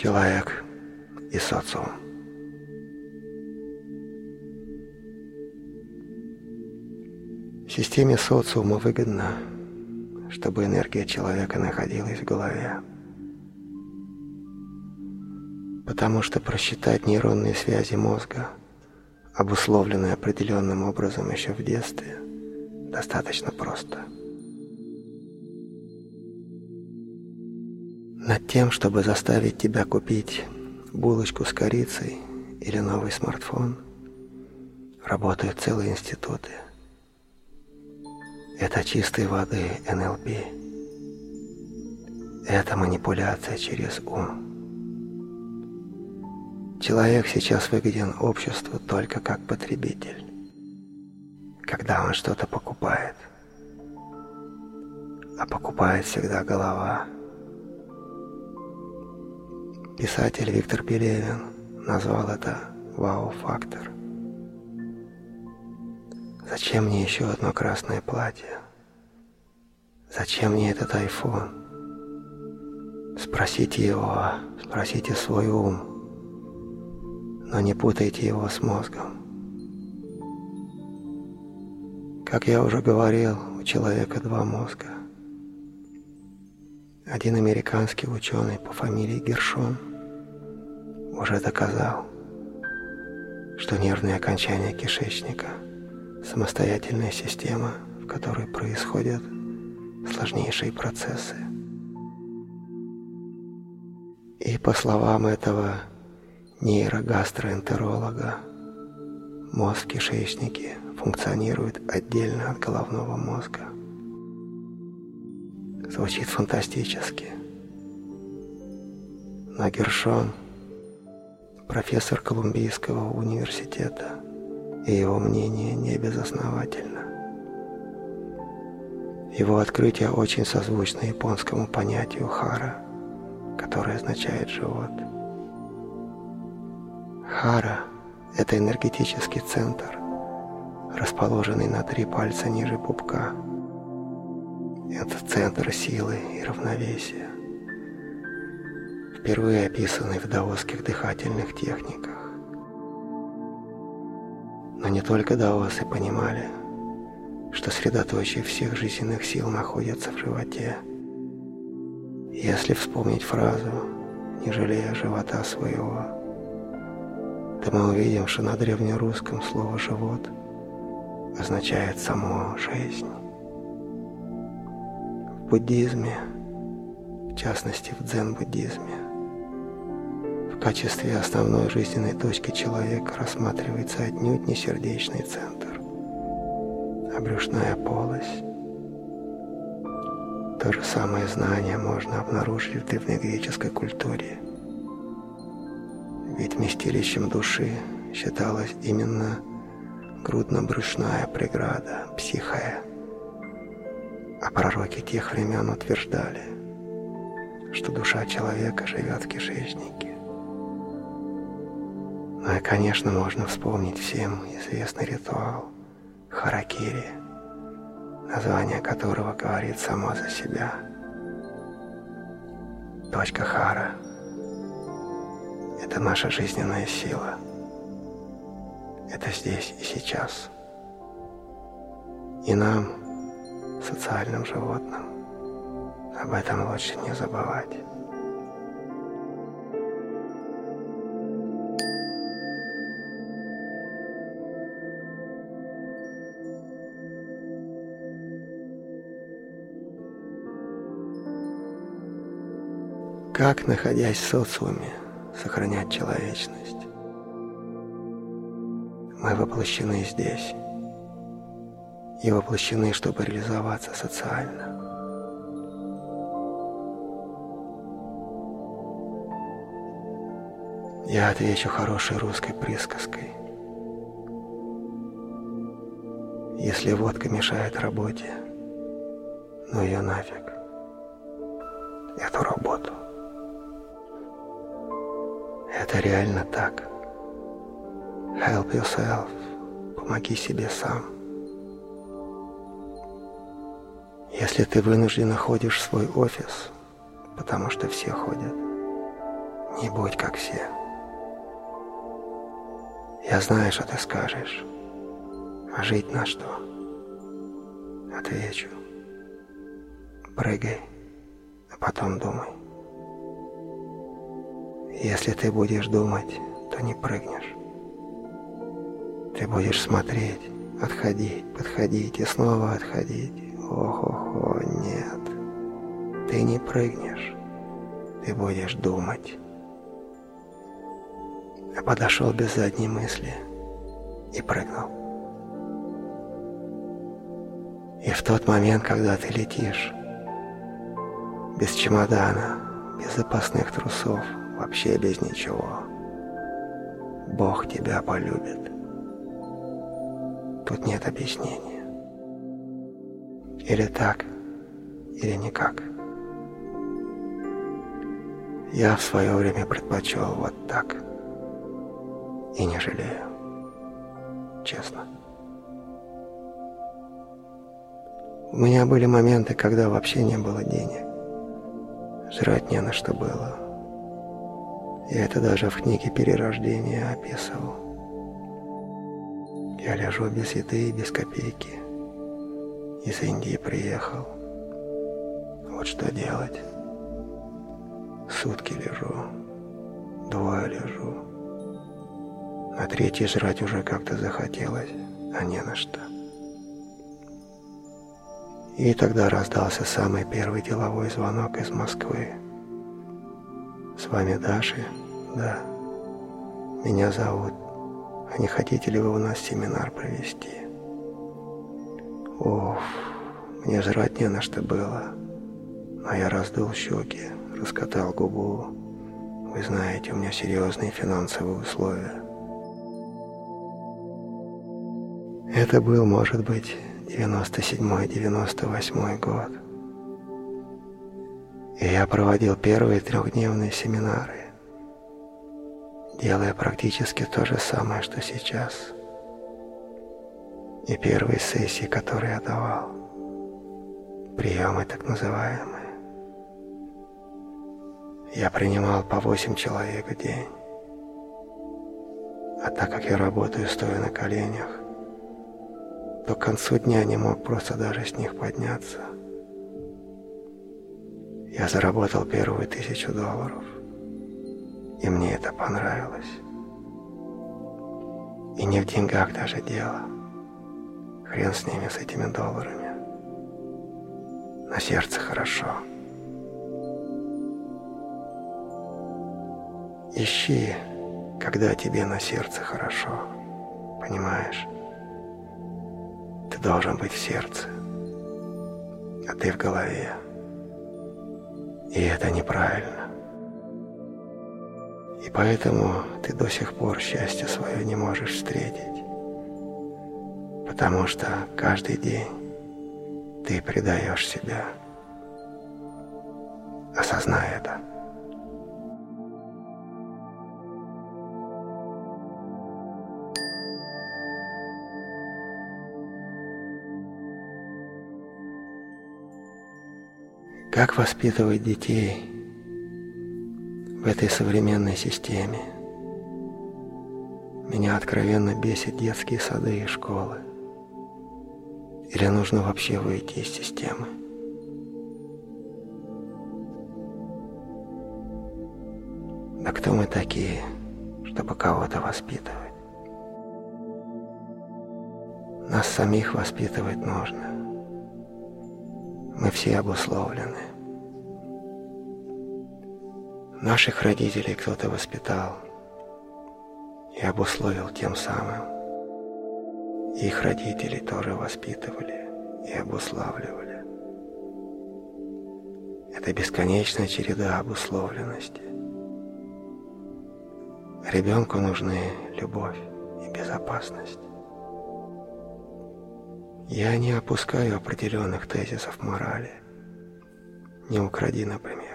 Человек и социум. Системе социума выгодно, чтобы энергия человека находилась в голове. Потому что просчитать нейронные связи мозга, обусловленные определенным образом еще в детстве, достаточно просто. Тем, чтобы заставить тебя купить булочку с корицей или новый смартфон, работают целые институты. Это чистой воды НЛП. Это манипуляция через ум. Человек сейчас выгоден обществу только как потребитель, когда он что-то покупает. А покупает всегда голова – Писатель Виктор Пелевин назвал это «вау-фактор». Зачем мне еще одно красное платье? Зачем мне этот айфон? Спросите его, спросите свой ум, но не путайте его с мозгом. Как я уже говорил, у человека два мозга. Один американский ученый по фамилии Гершон – уже доказал, что нервные окончания кишечника – самостоятельная система, в которой происходят сложнейшие процессы. И по словам этого нейрогастроэнтеролога, мозг в кишечнике функционирует отдельно от головного мозга. Звучит фантастически. Но Гершон – профессор Колумбийского университета, и его мнение не безосновательно. Его открытие очень созвучно японскому понятию хара, которое означает «живот». Хара – это энергетический центр, расположенный на три пальца ниже пупка. Это центр силы и равновесия впервые описанный в даосских дыхательных техниках. Но не только даосы понимали, что средоточие всех жизненных сил находится в животе. Если вспомнить фразу «не жалея живота своего», то мы увидим, что на древнерусском слово «живот» означает саму жизнь. В буддизме, в частности в дзен-буддизме, качестве основной жизненной точки человека рассматривается отнюдь не сердечный центр, а брюшная полость. То же самое знание можно обнаружить в древнегреческой культуре. Ведь вместилищем души считалась именно грудно-брюшная преграда, психая. А пророки тех времен утверждали, что душа человека живет в кишечнике. Ну и, конечно, можно вспомнить всем известный ритуал харакири, название которого говорит само за себя. Точка хара – это наша жизненная сила. Это здесь и сейчас. И нам, социальным животным, об этом лучше не забывать. Как, находясь в социуме, сохранять человечность? Мы воплощены здесь. И воплощены, чтобы реализоваться социально. Я отвечу хорошей русской присказкой. Если водка мешает работе, ну ее нафиг. Эту работу. Это реально так. Help yourself. Помоги себе сам. Если ты вынужденно ходишь в свой офис, потому что все ходят, Не будь как все. Я знаю, что ты скажешь. А жить на что? Отвечу. Прыгай, а потом думай. Если ты будешь думать, то не прыгнешь. Ты будешь смотреть, отходить, подходить и снова отходить. Ох-охо, нет. Ты не прыгнешь. Ты будешь думать. Я подошел без задней мысли и прыгнул. И в тот момент, когда ты летишь, без чемодана, без запасных трусов, вообще без ничего, Бог тебя полюбит. Тут нет объяснения. Или так, или никак. Я в свое время предпочел вот так. И не жалею. Честно. У меня были моменты, когда вообще не было денег. Жрать не на что было. Я это даже в книге «Перерождение» описывал. Я лежу без еды и без копейки. Из Индии приехал. Вот что делать. Сутки лежу. Двое лежу. На третий жрать уже как-то захотелось, а не на что. И тогда раздался самый первый деловой звонок из Москвы. «С вами Даша?» «Да». «Меня зовут. А не хотите ли вы у нас семинар провести?» «Оф, мне жрать не на что было. Но я раздул щеки, раскатал губу. Вы знаете, у меня серьезные финансовые условия». Это был, может быть, 97-98 год. И я проводил первые трехдневные семинары, делая практически то же самое, что сейчас. И первые сессии, которые я давал, приемы так называемые, я принимал по 8 человек в день. А так как я работаю стоя на коленях, то к концу дня не мог просто даже с них подняться. Я заработал первую тысячу долларов, и мне это понравилось. И не в деньгах даже дело. Хрен с ними, с этими долларами. На сердце хорошо. Ищи, когда тебе на сердце хорошо. Понимаешь? Ты должен быть в сердце, а ты в голове. И это неправильно. И поэтому ты до сих пор счастье свое не можешь встретить. Потому что каждый день ты предаешь себя. Осознай это. Как воспитывать детей в этой современной системе? Меня откровенно бесит детские сады и школы. Или нужно вообще выйти из системы? Да кто мы такие, чтобы кого-то воспитывать? Нас самих воспитывать нужно. Мы все обусловлены. Наших родителей кто-то воспитал и обусловил тем самым. Их родители тоже воспитывали и обуславливали. Это бесконечная череда обусловленности. Ребенку нужны любовь и безопасность. Я не опускаю определенных тезисов морали. Не укради, например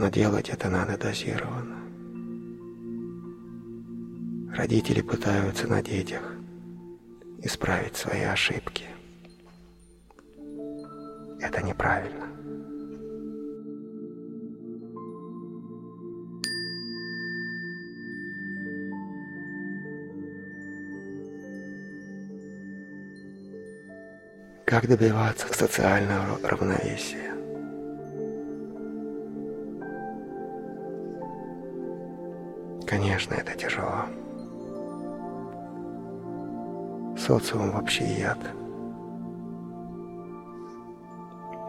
но делать это надо дозированно. Родители пытаются на детях исправить свои ошибки. Это неправильно. Как добиваться социального равновесия? Социум вообще яд.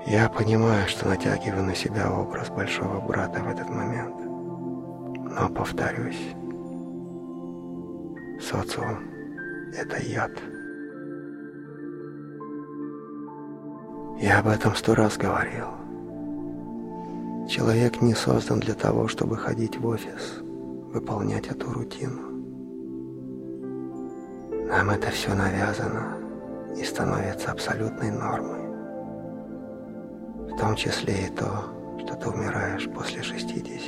Я понимаю, что натягиваю на себя образ большого брата в этот момент. Но повторюсь, социум – это яд. Я об этом сто раз говорил. Человек не создан для того, чтобы ходить в офис, выполнять эту рутину. Нам это все навязано и становится абсолютной нормой. В том числе и то, что ты умираешь после 60.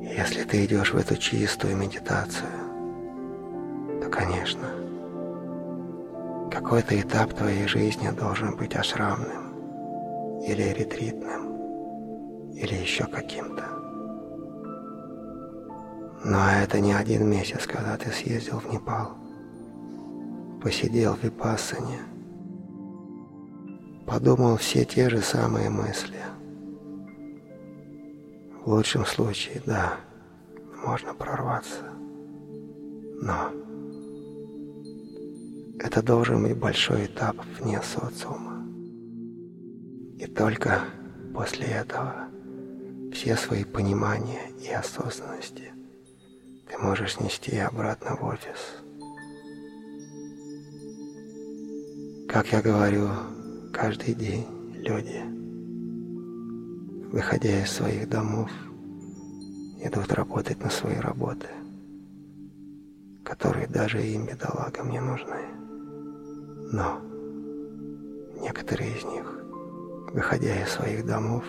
Если ты идешь в эту чистую медитацию, то, конечно, какой-то этап твоей жизни должен быть ашрамным или ретритным или еще каким-то. Но это не один месяц, когда ты съездил в Непал, посидел в Випассане, подумал все те же самые мысли. В лучшем случае, да, можно прорваться. Но это должен быть большой этап вне социума. И только после этого все свои понимания и осознанности ты можешь нести обратно в офис. Как я говорю, каждый день люди, выходя из своих домов, идут работать на свои работы, которые даже им, бедолагам, не нужны. Но некоторые из них, выходя из своих домов,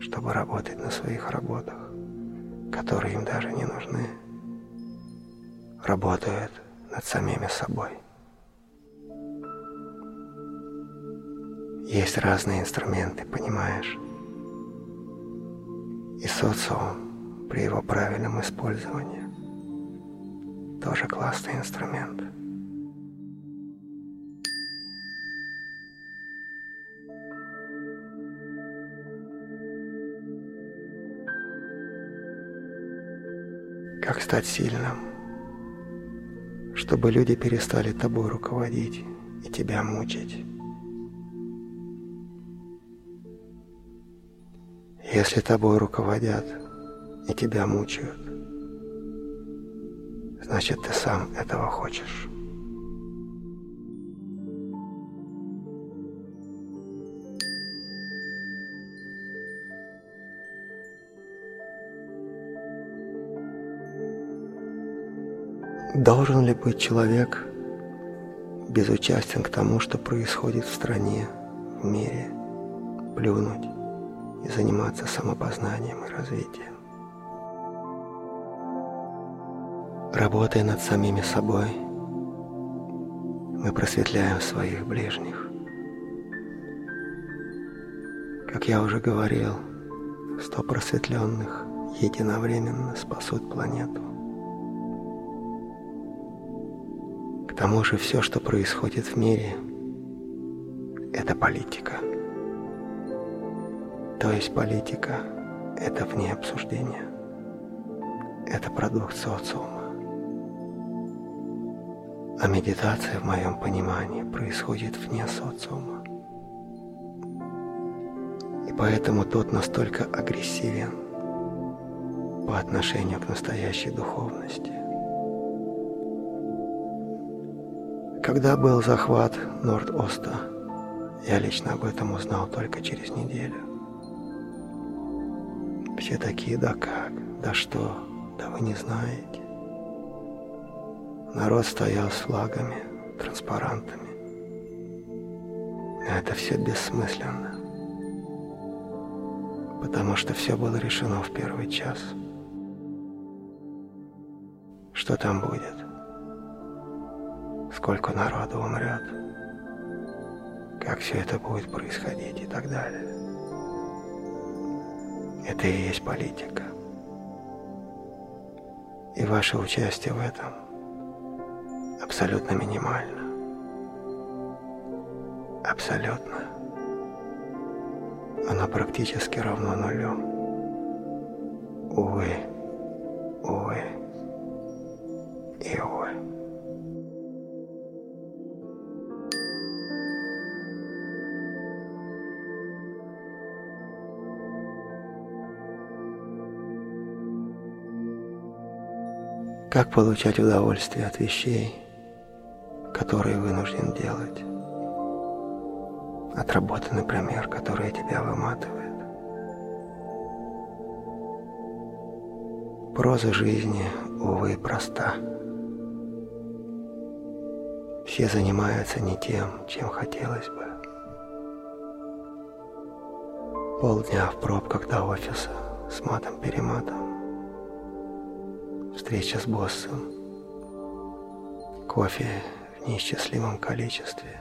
чтобы работать на своих работах, которые им даже не нужны, работают над самими собой. Есть разные инструменты, понимаешь? И социум при его правильном использовании тоже классный инструмент. Как стать сильным? Чтобы люди перестали тобой руководить и тебя мучить. Если тобой руководят и тебя мучают, значит ты сам этого хочешь. Должен ли быть человек безучастен к тому, что происходит в стране, в мире, плюнуть и заниматься самопознанием и развитием? Работая над самими собой, мы просветляем своих ближних. Как я уже говорил, сто просветленных единовременно спасут планету. Тому же все, что происходит в мире, это политика. То есть политика – это вне обсуждения. Это продукт социума. А медитация, в моем понимании, происходит вне социума. И поэтому тот настолько агрессивен по отношению к настоящей духовности. Когда был захват Норд-Оста, я лично об этом узнал только через неделю. Все такие, да как, да что, да вы не знаете. Народ стоял с флагами, транспарантами. это все бессмысленно. Потому что все было решено в первый час. Что там будет? Сколько народу умрет, как все это будет происходить и так далее. Это и есть политика. И ваше участие в этом абсолютно минимально. Абсолютно. Оно практически равно нулю. Увы, Как получать удовольствие от вещей, которые вынужден делать? От работы, например, которая тебя выматывает. Проза жизни, увы, проста. Все занимаются не тем, чем хотелось бы. Полдня в пробках до офиса с матом-перематом встреча с боссом, кофе в неисчислимом количестве,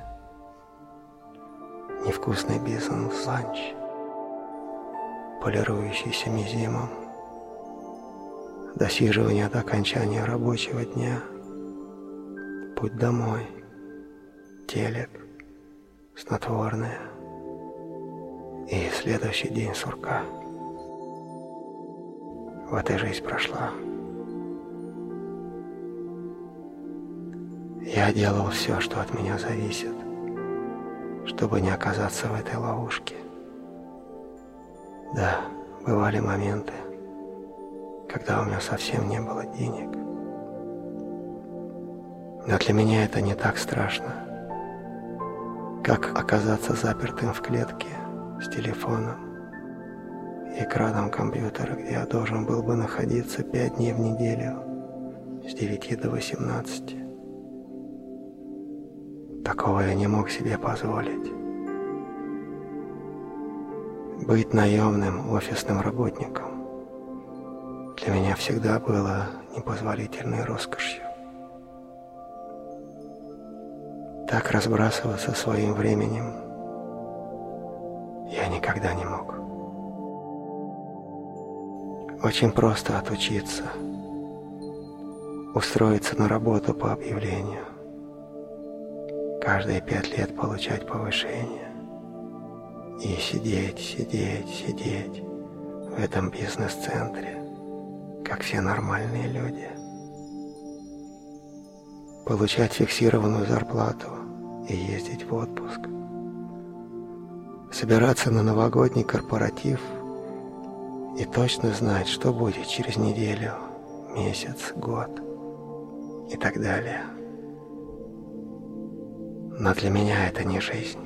невкусный бизнес-ланч, полирующийся мизимом, досиживание до окончания рабочего дня, путь домой, телек, снотворное. И следующий день сурка. Вот и жизнь прошла. Я делал все, что от меня зависит, чтобы не оказаться в этой ловушке. Да, бывали моменты, когда у меня совсем не было денег. Но для меня это не так страшно, как оказаться запертым в клетке с телефоном и экраном компьютера, где я должен был бы находиться пять дней в неделю с 9 до 18. Такого я не мог себе позволить. Быть наемным офисным работником для меня всегда было непозволительной роскошью. Так разбрасываться своим временем я никогда не мог. Очень просто отучиться, устроиться на работу по объявлению, каждые пять лет получать повышение и сидеть, сидеть, сидеть в этом бизнес-центре, как все нормальные люди. Получать фиксированную зарплату и ездить в отпуск. Собираться на новогодний корпоратив и точно знать, что будет через неделю, месяц, год и так далее. Но для меня это не жизнь.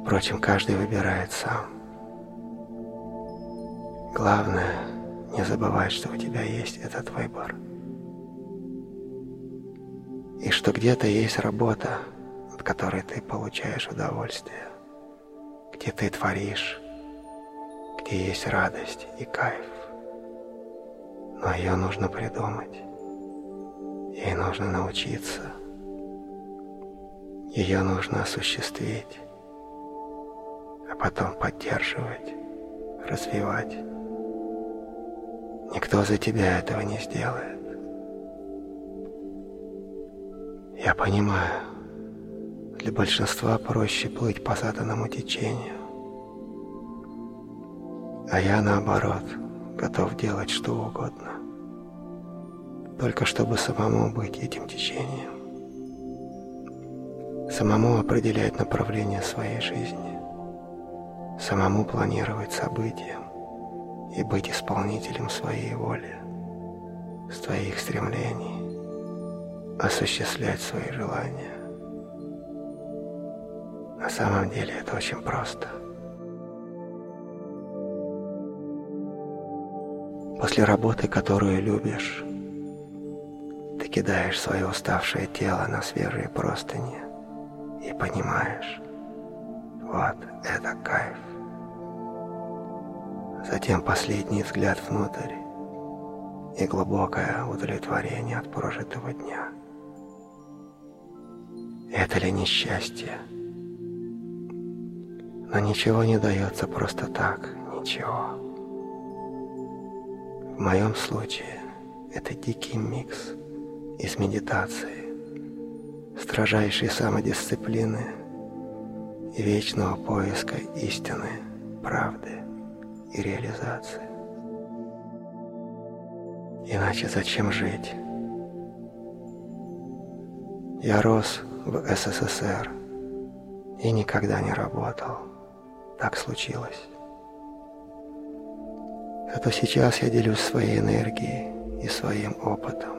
Впрочем, каждый выбирает сам. Главное, не забывать, что у тебя есть этот выбор. И что где-то есть работа, от которой ты получаешь удовольствие, где ты творишь, где есть радость и кайф. Но ее нужно придумать, ей нужно научиться – ее нужно осуществить, а потом поддерживать, развивать. Никто за тебя этого не сделает. Я понимаю, для большинства проще плыть по заданному течению. А я, наоборот, готов делать что угодно, только чтобы самому быть этим течением самому определять направление своей жизни, самому планировать события и быть исполнителем своей воли, своих стремлений, осуществлять свои желания. На самом деле это очень просто. После работы, которую любишь, ты кидаешь свое уставшее тело на свежие простыни – и понимаешь, вот это кайф. Затем последний взгляд внутрь и глубокое удовлетворение от прожитого дня. Это ли несчастье? Но ничего не дается просто так, ничего. В моем случае это дикий микс из медитации, строжайшей самодисциплины и вечного поиска истины, правды и реализации. Иначе зачем жить? Я рос в СССР и никогда не работал. Так случилось. Зато сейчас я делюсь своей энергией и своим опытом.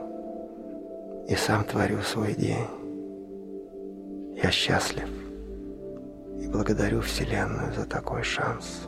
И сам творю свой день. Я счастлив и благодарю Вселенную за такой шанс.